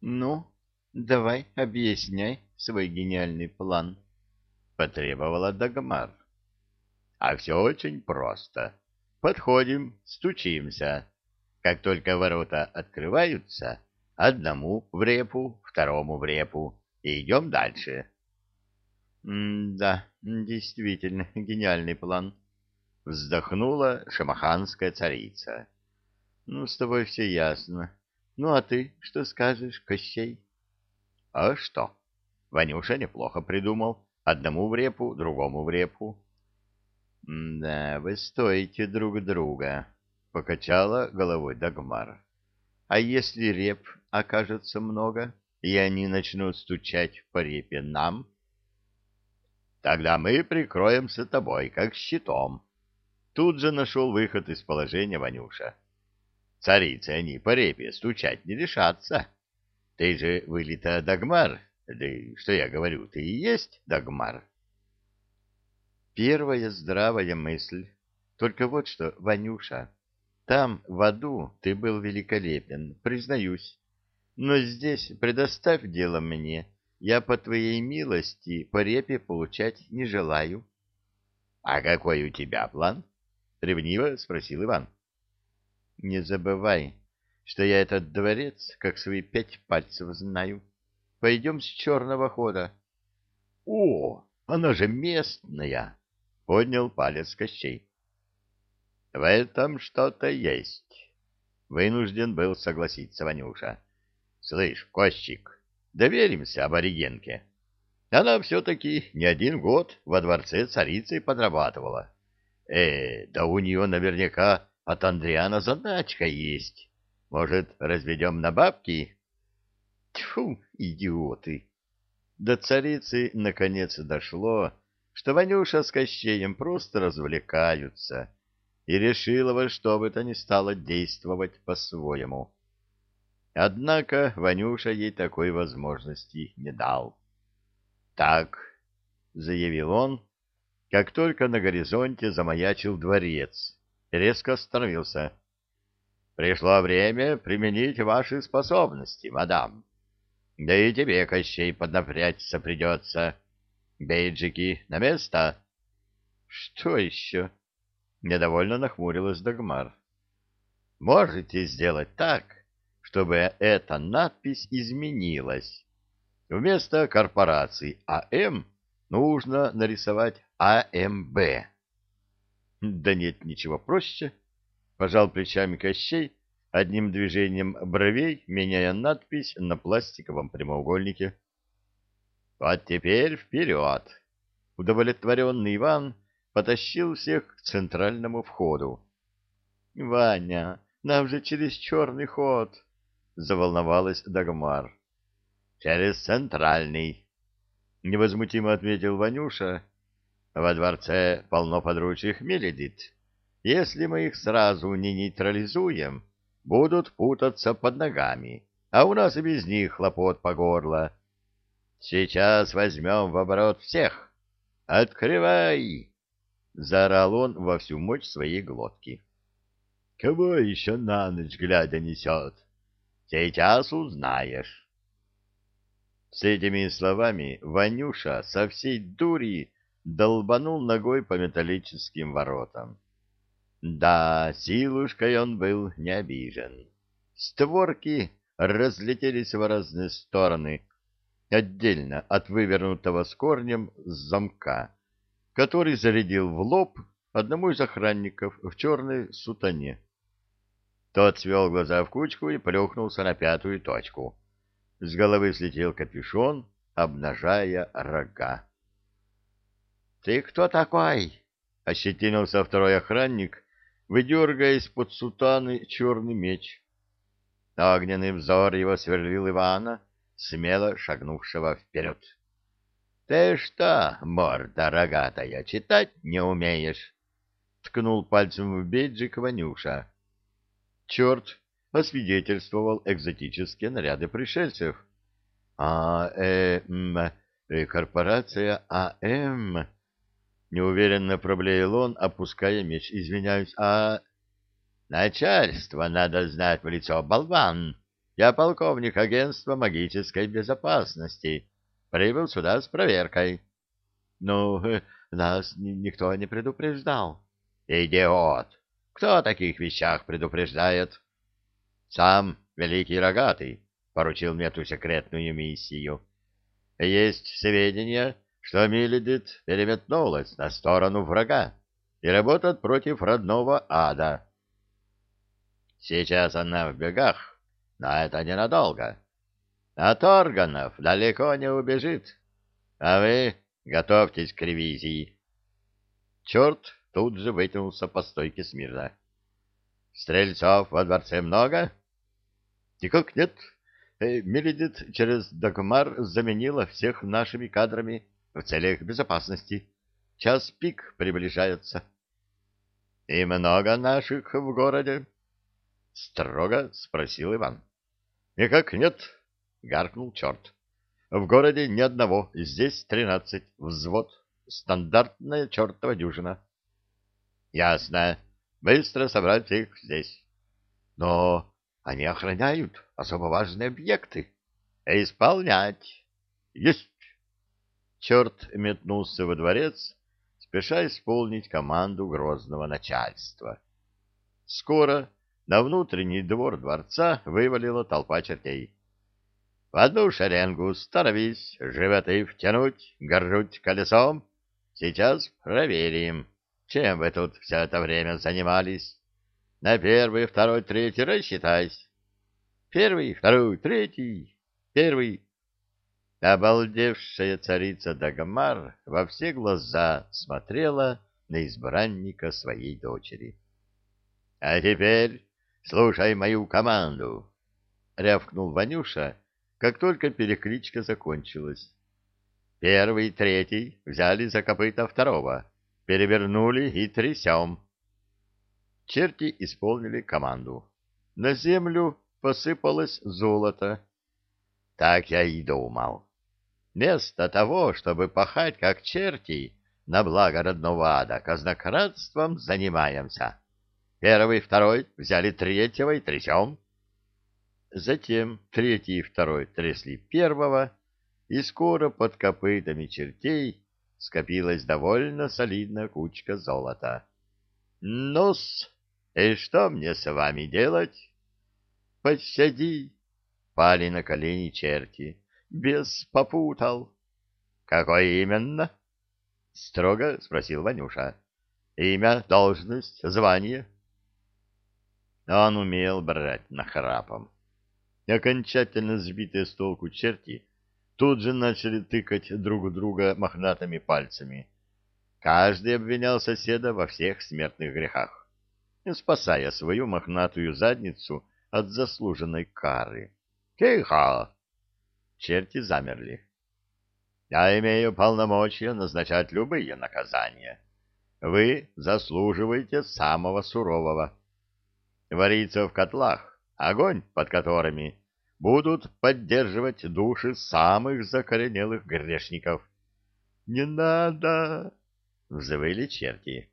— Ну, давай объясняй свой гениальный план, — потребовала Дагмар. — А все очень просто. Подходим, стучимся. Как только ворота открываются, одному в репу, второму в репу, и идем дальше. — Да, действительно, гениальный план, — вздохнула шамаханская царица. — Ну, с тобой все ясно. Ну, а ты что скажешь, Кощей? — А что? Ванюша неплохо придумал. Одному в репу, другому в репу. — Да, вы стоите друг друга, — покачала головой Дагмар. — А если реп окажется много, и они начнут стучать по репе нам? — Тогда мы прикроемся тобой, как щитом. Тут же нашел выход из положения Ванюша. Царицы они по репе стучать не решатся. Ты же вылета Дагмар, да что я говорю, ты и есть Дагмар. Первая здравая мысль. Только вот что, Ванюша, там, в аду, ты был великолепен, признаюсь. Но здесь предоставь дело мне. Я по твоей милости по репе получать не желаю. — А какой у тебя план? — ревниво спросил Иван. — не забывай, что я этот дворец, как свои пять пальцев знаю. Пойдем с черного хода. — О, она же местная! — поднял палец Кощей. — В этом что-то есть. Вынужден был согласиться Ванюша. — Слышь, Кощик, доверимся аборигенке. Она все-таки не один год во дворце царицы подрабатывала. Э, да у нее наверняка от Андриана задачка есть. Может, разведем на бабки? Тьфу, идиоты! До царицы наконец дошло, что Ванюша с Кощеем просто развлекаются, и решила во что бы то ни стало действовать по-своему. Однако Ванюша ей такой возможности не дал. «Так», — заявил он, как только на горизонте замаячил дворец, резко остановился. «Пришло время применить ваши способности, мадам. Да и тебе, Кощей, поднапрячься придется. Бейджики на место?» «Что еще?» — недовольно нахмурилась Дагмар. «Можете сделать так, чтобы эта надпись изменилась. Вместо корпорации АМ нужно нарисовать АМБ». Да нет, ничего проще. Пожал плечами Кощей, одним движением бровей, меняя надпись на пластиковом прямоугольнике. Вот теперь вперед! Удовлетворенный Иван потащил всех к центральному входу. — Ваня, нам же через черный ход! — заволновалась Дагмар. — Через центральный! — невозмутимо ответил Ванюша во дворце полно подручных меледит. Если мы их сразу не нейтрализуем, будут путаться под ногами, а у нас и без них хлопот по горло. Сейчас возьмем в оборот всех. Открывай! Заорал он во всю мощь своей глотки. Кого еще на ночь глядя несет? Сейчас узнаешь. С этими словами Ванюша со всей дури долбанул ногой по металлическим воротам. Да, силушкой он был не обижен. Створки разлетелись в разные стороны, отдельно от вывернутого с корнем замка, который зарядил в лоб одному из охранников в черной сутане. Тот свел глаза в кучку и плюхнулся на пятую точку. С головы слетел капюшон, обнажая рога. — Ты кто такой? — ощетинился второй охранник, выдергивая из-под сутаны черный меч. Огненный взор его сверлил Ивана, смело шагнувшего вперед. — Ты что, морда рогатая, читать не умеешь? — ткнул пальцем в бейджик Ванюша. Черт освидетельствовал экзотические наряды пришельцев. — А, э, м, э, корпорация АМ... Неуверенно проблеял он, опуская меч. Извиняюсь, а... Начальство надо знать в лицо, болван. Я полковник агентства магической безопасности. Прибыл сюда с проверкой. Ну, э, нас никто не предупреждал. Идиот! Кто о таких вещах предупреждает? Сам Великий Рогатый поручил мне ту секретную миссию. Есть сведения, что Миледит переметнулась на сторону врага и работает против родного ада. Сейчас она в бегах, но это ненадолго. От органов далеко не убежит. А вы готовьтесь к ревизии. Черт тут же вытянулся по стойке смирно. Стрельцов во дворце много? Никак нет. Э, Мередит через Дагмар заменила всех нашими кадрами в целях безопасности. Час пик приближается. — И много наших в городе? — строго спросил Иван. — Никак нет, — гаркнул черт. — В городе ни одного, здесь тринадцать, взвод, стандартная чертова дюжина. — Ясно. Быстро собрать их здесь. — Но они охраняют особо важные объекты. — Исполнять. — Есть. Черт метнулся во дворец, спеша исполнить команду грозного начальства. Скоро на внутренний двор дворца вывалила толпа чертей. В одну шеренгу становись, животы втянуть, грудь колесом. Сейчас проверим, чем вы тут все это время занимались. На первый, второй, третий рассчитайся. Первый, второй, третий, первый. Обалдевшая царица Дагмар во все глаза смотрела на избранника своей дочери. — А теперь Слушай мою команду, — рявкнул Ванюша, как только перекличка закончилась. Первый и третий взяли за копыта второго, перевернули и трясем. Черти исполнили команду. На землю посыпалось золото. Так я и думал. Вместо того, чтобы пахать как черти на благо родного ада, казнократством занимаемся. Первый второй взяли третьего и трясем. Затем третий и второй трясли первого, и скоро под копытами чертей скопилась довольно солидная кучка золота. Ну-с, и что мне с вами делать? Посади, пали на колени черти. Без попутал. Какой именно? Строго спросил Ванюша. Имя, должность, звание. Он умел брать нахрапом. Окончательно сбитые с толку черти тут же начали тыкать друг друга мохнатыми пальцами. Каждый обвинял соседа во всех смертных грехах, спасая свою мохнатую задницу от заслуженной кары. «Тихо!» Черти замерли. «Я имею полномочия назначать любые наказания. Вы заслуживаете самого сурового» варится в котлах, огонь под которыми будут поддерживать души самых закоренелых грешников. «Не надо!» — взвыли черти.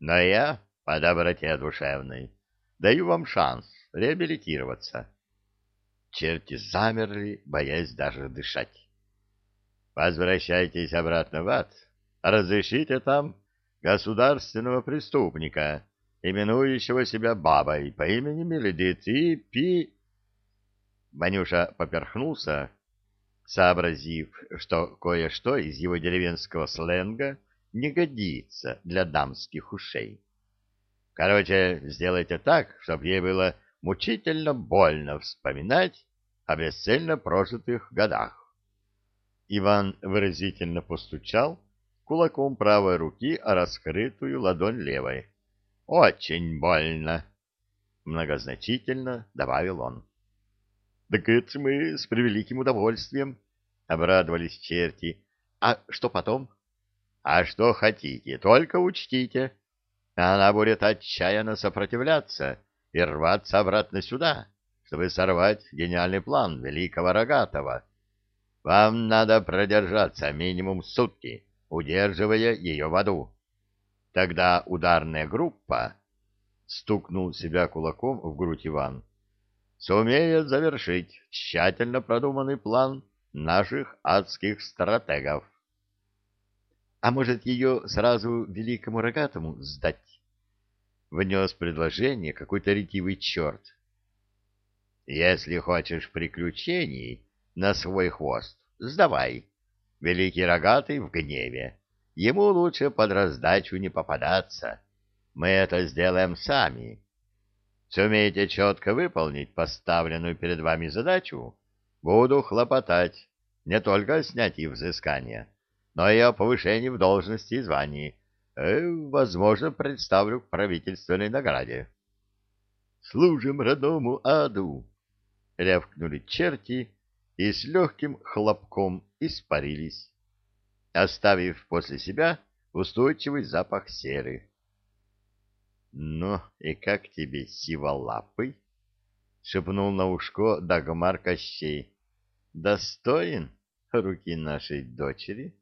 «Но я, по доброте душевной, даю вам шанс реабилитироваться». Черти замерли, боясь даже дышать. «Возвращайтесь обратно в ад, разрешите там государственного преступника» именующего себя бабой по имени Меледит и Пи... Ванюша поперхнулся, сообразив, что кое-что из его деревенского сленга не годится для дамских ушей. Короче, сделайте так, чтобы ей было мучительно больно вспоминать о бесцельно прожитых годах. Иван выразительно постучал кулаком правой руки о раскрытую ладонь левой. Очень больно, многозначительно добавил он. Так это мы с превеликим удовольствием, обрадовались черти. А что потом? А что хотите, только учтите. Она будет отчаянно сопротивляться и рваться обратно сюда, чтобы сорвать гениальный план великого Рогатого. Вам надо продержаться минимум сутки, удерживая ее в аду. Тогда ударная группа, стукнул себя кулаком в грудь Иван, сумеет завершить тщательно продуманный план наших адских стратегов. А может, ее сразу великому рогатому сдать? Внес предложение какой-то ретивый черт. Если хочешь приключений на свой хвост, сдавай. Великий рогатый в гневе. Ему лучше под раздачу не попадаться. Мы это сделаем сами. Сумеете четко выполнить поставленную перед вами задачу, буду хлопотать не только о снятии взыскания, но и о повышении в должности и звании. Э, возможно, представлю к правительственной награде. «Служим родному аду!» — рявкнули черти и с легким хлопком испарились, оставив после себя устойчивый запах серы. «Ну и как тебе, сиволапый?» — шепнул на ушко Дагмар Кощей. «Достоин руки нашей дочери?»